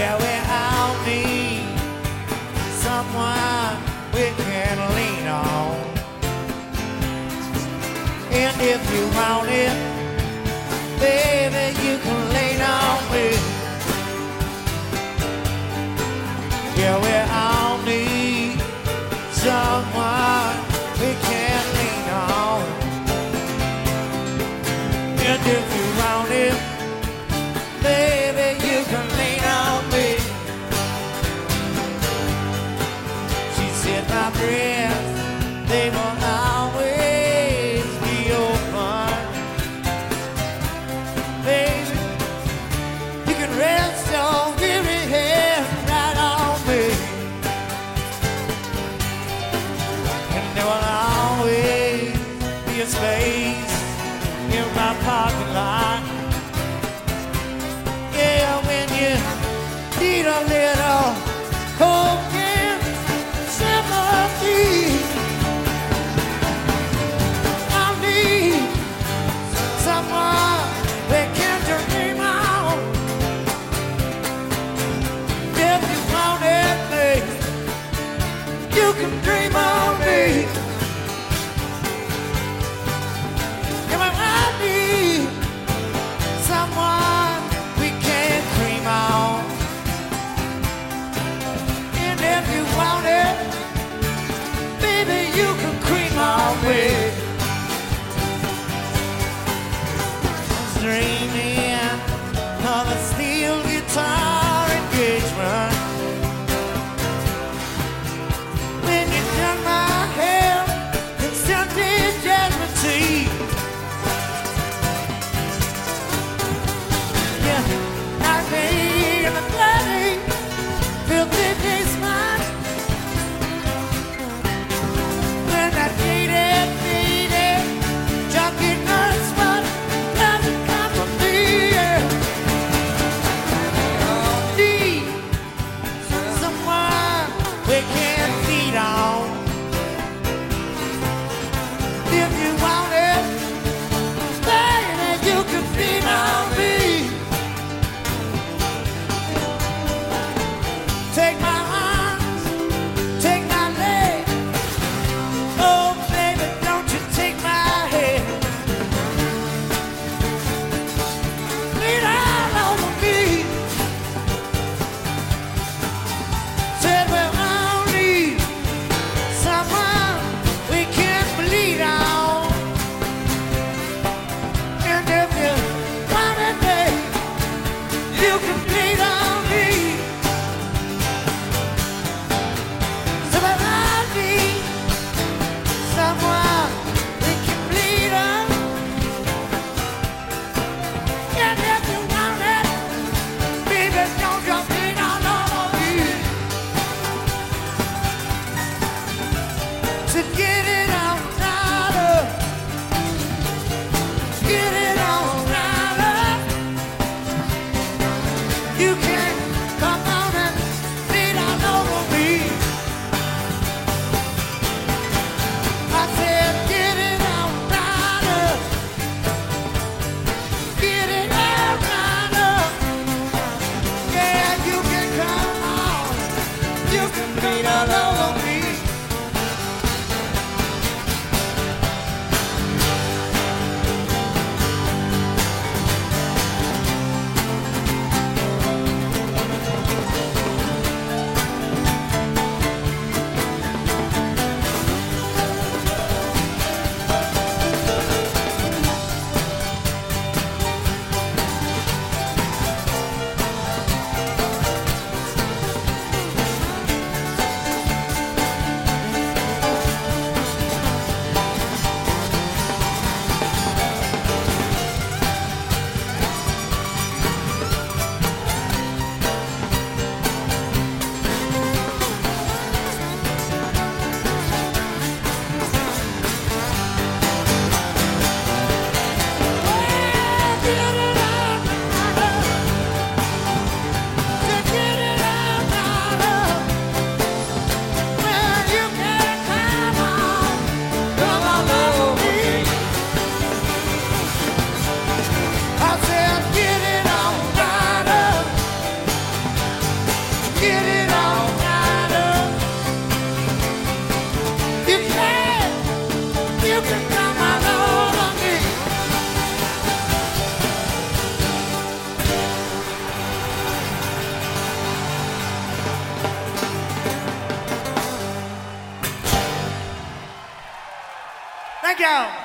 Yeah, we all need someone we can lean on. And if you want it, baby, you can lean on me. Yeah, space in my parking lot. Yeah, when you need a little Yeah. Go.